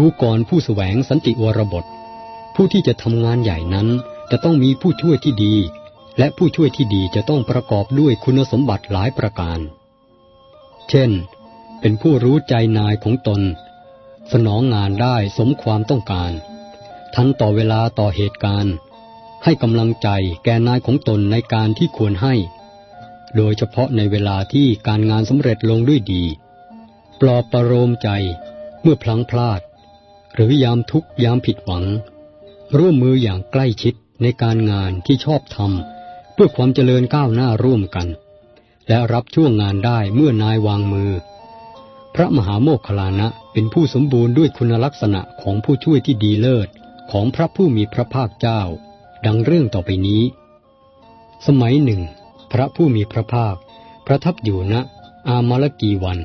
ดูก่อนผู้แสวงสันติวรบท ผู้ที่จะทำงานใหญ่นั้น จะต้องมีผู้ช่วยที่ดี และผู้ช่วยที่ดีจะต้องประกอบด้วยคุณสมบัติหลายประการ เช่น เป็นผู้รู้ใจนายของตน สนองงานได้สมความต้องการ ทันต่อเวลาต่อเหตุการณ์ ให้กำลังใจแก่นายของตนในการที่ควรให้ โดยเฉพาะในเวลาที่การงานสำเร็จลงด้วยดี ปลอบประโลมใจเมื่อพลังพลาด หรือยามทุกยามผิดหวัง ร่วมมืออย่างใกล้ชิดในการงานที่ชอบทำเพื่อความเจริญก้าวหน้าร่วมกัน และรับช่วงงานได้เมื่อนายวางมือ พระมหาโมคคลานะเป็นผู้สมบูรณ์ด้วยคุณลักษณะของผู้ช่วยที่ดีเลิศของพระผู้มีพระภาคเจ้า ดังเรื่องต่อไปนี้ สมัยหนึ่ง พระผู้มีพระภาค ประทับอยู่ณอามาลกีวัน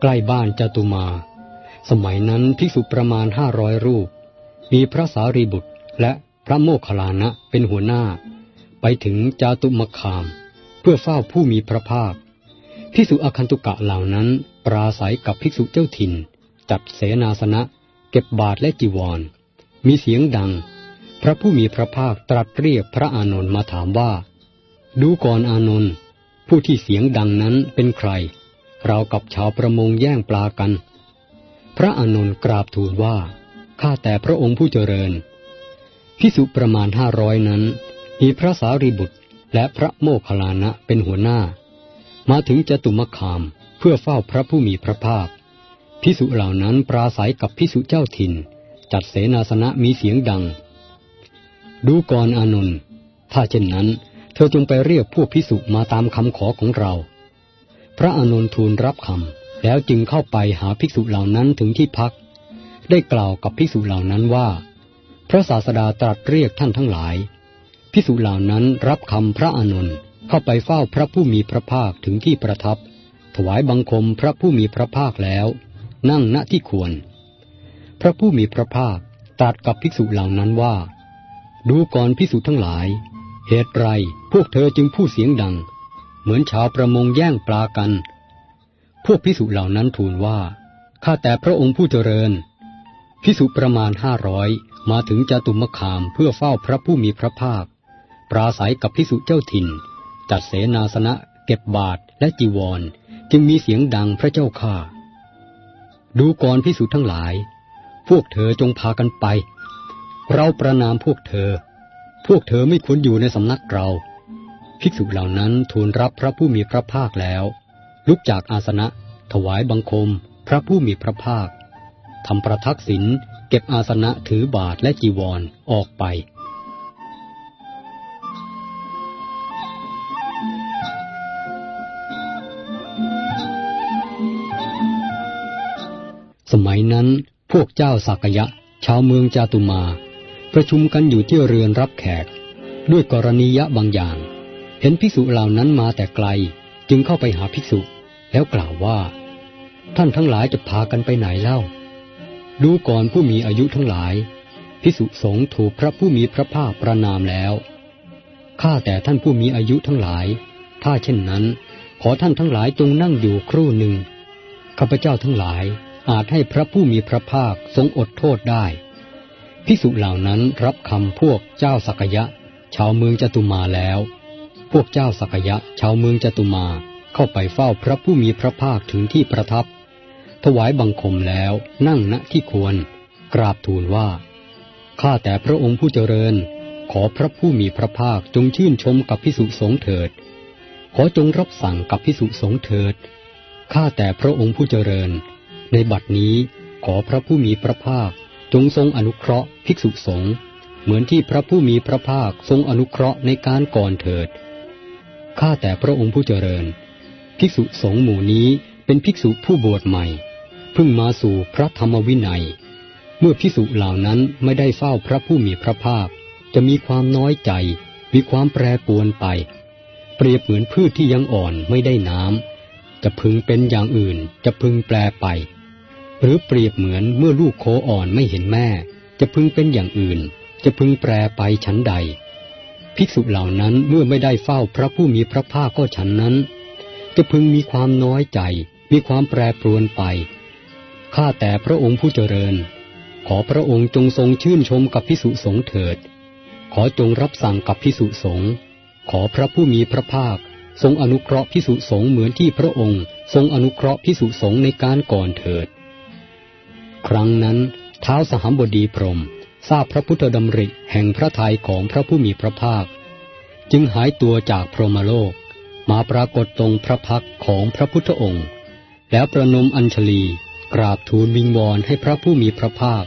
ใกล้บ้านจตุมา สมัยนั้นภิกษุประมาณห้าร้อยรูป มีพระสารีบุตรและพระโมคคัลลานะเป็นหัวหน้า ไปถึงจาตุมคาม เพื่อเฝ้าผู้มีพระภาคภิกษุอคันตุกะเหล่านั้น ปราศัยกับภิกษุเจ้าถิ่น จัดเสนาสนะ เก็บบาทและจีวร มีเสียงดัง พระผู้มีพระภาคตรัสเรียกพระอานนท์มาถามว่า ดูก่อนอานนท์ผู้ที่เสียงดังนั้นเป็นใคร เรากับชาวประมงแย่งปลากัน พระอานนท์กราบทูลว่า ข้าแต่พระองค์ผู้เจริญ พิสุประมาณห้าร้อยนั้น มีพระสารีบุตรและพระโมคคัลลานะเป็นหัวหน้า มาถึงจตุมคามเพื่อเฝ้าพระผู้มีพระภาค พิสุเหล่านั้นปราศัยกับพิสุเจ้าถิ่น จัดเสนาสนะมีเสียงดัง ดูก่อนอานนท์ถ้าเช่นนั้น เธอจงไปเรียกพวกพิสุมาตามคำขอของเรา พระอานนท์ทูลรับคำ แล้วจึงเข้าไปหาภิกษุเหล่านั้นถึงที่พัก ได้กล่าวกับภิกษุเหล่านั้นว่า พระศาสดาตรัสเรียกท่านทั้งหลายภิกษุเหล่านั้นรับคำพระอานนท์เข้าไปเฝ้าพระผู้มีพระภาคถึงที่ประทับ ถวายบังคมพระผู้มีพระภาคแล้ว นั่งณที่ควร พระผู้มีพระภาคตรัสกับภิกษุเหล่านั้นว่า ดูก่อนภิกษุทั้งหลาย เหตุไรพวกเธอจึงพูดเสียงดัง เหมือนชาวประมงแย่งปลากัน พวกพิสุเหล่านั้นทูลว่า ข้าแต่พระองค์ผู้เจริญ พิสุประมาณห้าร้อยมาถึงจตุมคามเพื่อเฝ้าพระผู้มีพระภาค ปราศัยกับพิสุเจ้าถิ่น จัดเสนาสนะ เก็บบาทและจีวร จึงมีเสียงดังพระเจ้าข้าดูก่อนพิสุทั้งหลาย พวกเธอจงพากันไป เราประนามพวกเธอ พวกเธอไม่ควรอยู่ในสำนักเรา ภิกษุเหล่านั้นทูลรับพระผู้มีพระภาคแล้ว ลุกจากอาสนะ ถวายบังคม พระผู้มีพระภาคทำประทักษิณเก็บอาสนะถือบาทและจีวรอออกไป สมัยนั้นพวกเจ้าสักยะ ชาวเมืองจาตุมา ประชุมกันอยู่ที่เรือนรับแขก ด้วยกรณียะบางอย่าง เห็นภิกษุเหล่านั้นมาแต่ไกล จึงเข้าไปหาภิกษุ แล้วกล่าวว่า ท่านทั้งหลายจะพากันไปไหนเล่า ดูก่อนผู้มีอายุทั้งหลาย ภิกษุสงฆ์ถูกพระผู้มีพระภาคประนามแล้วข้าแต่ท่านผู้มีอายุทั้งหลาย ถ้าเช่นนั้น ขอท่านทั้งหลายจงนั่งอยู่ครู่หนึ่งข้าพเจ้าทั้งหลายอาจให้พระผู้มีพระภาคทรงอดโทษได้ภิกษุเหล่านั้นรับคำพวกเจ้าสักยะ ชาวเมืองจตุมาแล้ว พวกเจ้าสักยะชาวเมืองจตุมาเข้าไปเฝ้าพระผู้มีพระภาคถึงที่ประทับ ถวายบังคมแล้วนั่งณที่ควร กราบทูลว่า ข้าแต่พระองค์ผู้เจริญ ขอพระผู้มีพระภาคจงชื่นชมกับพิสุสงเถิด ขอจงรับสั่งกับพิสุสงเถิด ข้าแต่พระองค์ผู้เจริญ ในบัดนี้ขอพระผู้มีพระภาคจงทรงอนุเคราะห์ภิกษุสงฆ์เหมือนที่พระผู้มีพระภาคทรงอนุเคราะห์ในการก่อนเถิด ข้าแต่พระองค์ผู้เจริญ ภิกษุสงฆ์หมู่นี้เป็นภิกษุผู้บวชใหม่เพิ่งมาสู่พระธรรมวินัย เมื่อภิกษุเหล่านั้นไม่ได้เฝ้าพระผู้มีพระภาค จะมีความน้อยใจ มีความแปรปวนไป เปรียบเหมือนพืชที่ยังอ่อนไม่ได้น้ำจะพึงเป็นอย่างอื่นจะพึงแปรไป หรือเปรียบเหมือนเมื่อลูกโคอ่อนไม่เห็นแม่ จะพึงเป็นอย่างอื่น จะพึงแปรไปชั้นใด ภิกษุเหล่านั้นเมื่อไม่ได้เฝ้าพระผู้มีพระภาคก็ฉันนั้น จะพึงมีความน้อยใจ มีความแปรปรวนไป ข้าแต่พระองค์ผู้เจริญ ขอพระองค์จงทรงชื่นชมกับพิสุสงเถิด ขอจงรับสั่งกับพิสุสงขอพระผู้มีพระภาค ทรงอนุเคราะห์พิสุสงเหมือนที่พระองค์ ทรงอนุเคราะห์พิสุสงในการก่อนเถิด ครั้งนั้นเท้าสหัมบดีพรม ทราบพระพุทธดำริแห่งพระทัยของพระผู้มีพระภาค จึงหายตัวจากพรหมโลก มาปรากฏตรงพระพักของพระพุทธองค์ แล้วประนมอัญชลีกราบทูลวิงวอนให้พระผู้มีพระภาค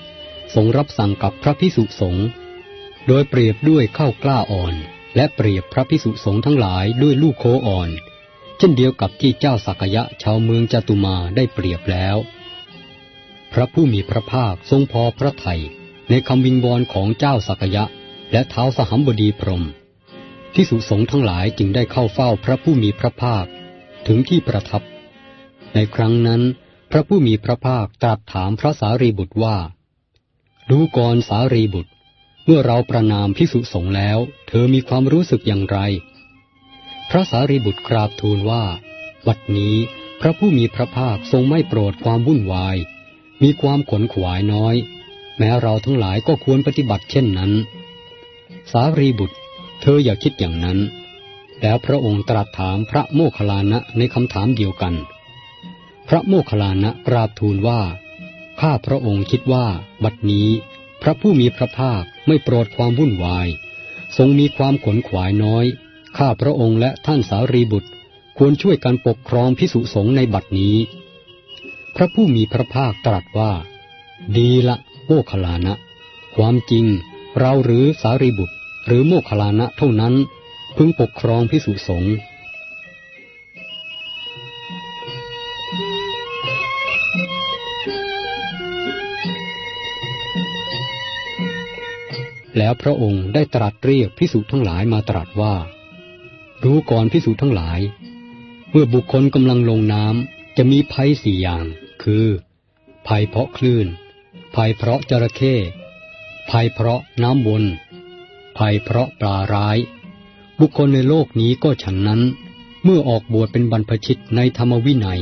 ทรงรับสั่งกับพระพิสุสงฆ์โดยเปรียบด้วยข้าวกล้าอ่อน และเปรียบพระพิสุสงฆ์ทั้งหลายด้วยลูกโคอ่อน เช่นเดียวกับที่เจ้าสักยะชาวเมืองจตุมาได้เปรียบแล้ว พระผู้มีพระภาคทรงพอพระไทย ในคำวิงวอนของเจ้าสักยะ และเท้าสหัมบดีพรมที่สุสงทั้งหลายจึงได้เข้าเฝ้าพระผู้มีพระภาคถึงที่ประทับ ในครั้งนั้น พระผู้มีพระภาคตรัสถามพระสารีบุตรว่า ดูก่อนสารีบุตร เมื่อเราประนามพิสุสงแล้ว เธอมีความรู้สึกอย่างไร พระสารีบุตรกราบทูลว่าวัดนี้พระผู้มีพระภาคทรงไม่โปรดความวุ่นวาย มีความขนขวายน้อย แม้เราทั้งหลายก็ควรปฏิบัติเช่นนั้น สารีบุตร เธออย่าคิดอย่างนั้น แล้วพระองค์ตรัสถามพระโมคคัลลานะในคำถามเดียวกัน พระโมคคัลลานะกราบทูลว่า ข้าพระองค์คิดว่า บัดนี้ พระผู้มีพระภาคไม่โปรดความวุ่นวาย ทรงมีความขนขวายน้อย ข้าพระองค์และท่านสารีบุตร ควรช่วยกันปกครองพิสุสงในบัดนี้ พระผู้มีพระภาคตรัสว่า ดีละ โมคลานะ ความจริง เราหรือสารีบุตร หรือโมคลานะเท่านั้น พึงปกครองพิสุสงฆ์แล้วพระองค์ได้ตรัสเรียกพิสุทั้งหลายมาตรัสว่า รู้ก่อนพิสุทั้งหลาย เมื่อบุคคลกำลังลงน้ำจะมีภัยสี่อย่าง คือ ภัยเพราะคลื่น ภัยเพราะจระเข้ ภัยเพราะน้ำวนภัยเพราะปลาร้าย บุคคลในโลกนี้ก็ฉันนั้น เมื่อออกบวชเป็นบรรพชิตในธรรมวินัย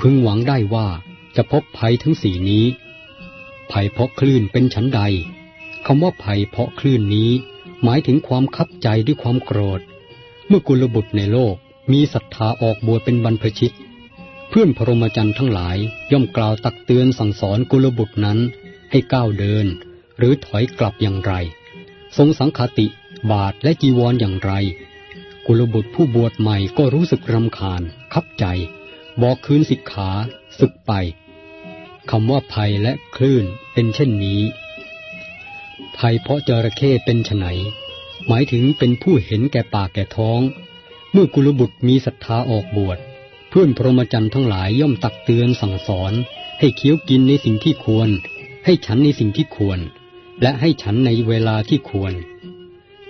พึงหวังได้ว่าจะพบภัยทั้งสี่นี้ ภัยเพราะคลื่นเป็นฉันใดคำว่าภัยเพราะคลื่นนี้ หมายถึงความคับใจด้วยความโกรธ เมื่อกุลบุตรในโลกมีศรัทธาออกบวชเป็นบรรพชิต เพื่อนพรหมจรรย์ทั้งหลายย่อมกล่าวตักเตือนสั่งสอนกุลบุตรนั้น ให้ก้าวเดิน หรือถอยกลับอย่างไร ทรงสังคติบาทและจีวรออย่างไร กุลบุตรผู้บวชใหม่ก็รู้สึกรำคาญ คับใจ บอกคืนสิกขาศึกไปคำว่าภัยและคลื่นเป็นเช่นนี้ ภัยเพราะจระเข้เป็นไฉนหมายถึงเป็นผู้เห็นแก่ปากแก่ท้อง เมื่อกุลบุตรมีศรัทธาออกบวชเพื่อนพรหมจรรย์ทั้งหลายย่อมตักเตือนสั่งสอน ให้เคี้ยวกินในสิ่งที่ควร ให้ฉันในสิ่งที่ควร และให้ฉันในเวลาที่ควร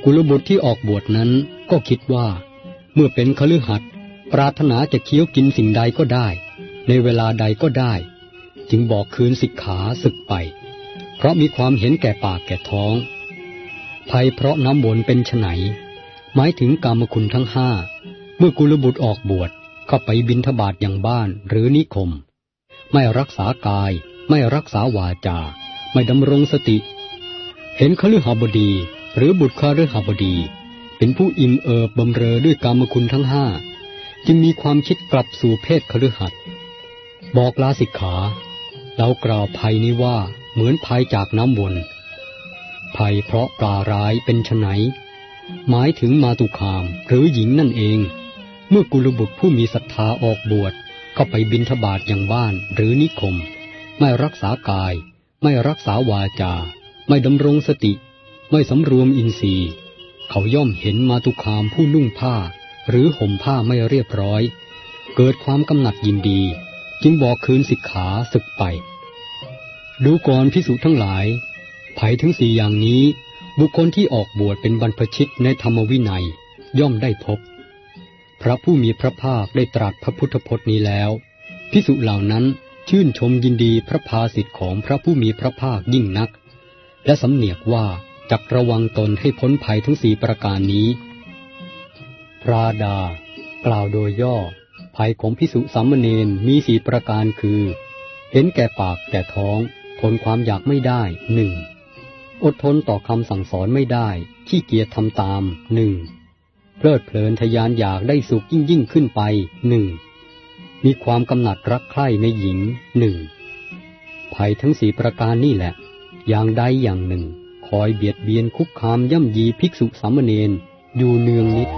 กุลบุตรที่ออกบวชนั้นก็คิดว่า เมื่อเป็นคฤหัสถ์ปรารถนาจะเคี้ยวกินสิ่งใดก็ได้ ในเวลาใดก็ได้ จึงบอกคืนสิกขาศึกไป เพราะมีความเห็นแก่ปากแก่ท้อง ภัยเพราะน้ำวนเป็นไฉนหมายถึงกรรมคุณทั้งห้า เมื่อกุลบุตรออกบวชเข้าไปบินทบาทอย่างบ้านหรือนิคม ไม่รักษากาย ไม่รักษาวาจา ไม่ดำรงสติ เห็นคฤหบดีหรือบุตรคฤหบดี เป็นผู้อิ่มเอิบบำเรอด้วยกรรมคุณทั้งห้าจึงมีความคิดกลับสู่เพศคฤหัสบอกลาสิกขา เรากล่าวภัยนี้ว่าเหมือนภัยจากน้ำวน ภัยเพราะปลาร้ายเป็นไนหมายถึงมาตุคามหรือหญิงนั่นเอง เมื่อกุลบุตรผู้มีศรัทธาออกบวชเข้าไปบินทบาทอย่างบ้านหรือนิคม ไม่รักษากาย ไม่รักษาวาจา ไม่ดำรงสติ ไม่สำรวมอินทรีย์ เขาย่อมเห็นมาตุคามผู้นุ่งผ้า หรือห่มผ้าไม่เรียบร้อย เกิดความกำหนัดยินดี จึงบอกคืนสิกขาศึกไป ดูก่อนพิสุทั้งหลายภัยทั้งสี่อย่างนี้ บุคคลที่ออกบวชเป็นบรรพชิตในธรรมวินัย ย่อมได้พบ พระผู้มีพระภาคได้ตรัสพระพุทธพจน์นี้แล้วพิสุเหล่านั้น ชื่นชมยินดีพระภาสิทธิ์ของพระผู้มีพระภาคยิ่งนัก และสำเนียกว่าจักระวังตนให้พ้นภัยทั้งสี่ประการนี้ พระดา กล่าวโดยย่อ ภัยของพิสุสามเณรมีสี่ประการคือ เห็นแก่ปากแก่ท้อง ทนความอยากไม่ได้หนึ่งอดทนต่อคำสั่งสอนไม่ได้ขี้เกียจทำตามหนึ่งเพลิดเพลินทยานอยากได้สุขยิ่งยิ่งขึ้นไปหนึ่ง มีความกำหนัดรักใคร่ในหญิงหนึ่งภัยทั้งสี่ประการนี่แหละ อย่างใดอย่างหนึ่ง คอยเบียดเบียนคุกคามย่ำยีภิกษุสามเณรอยู่เนืองนิด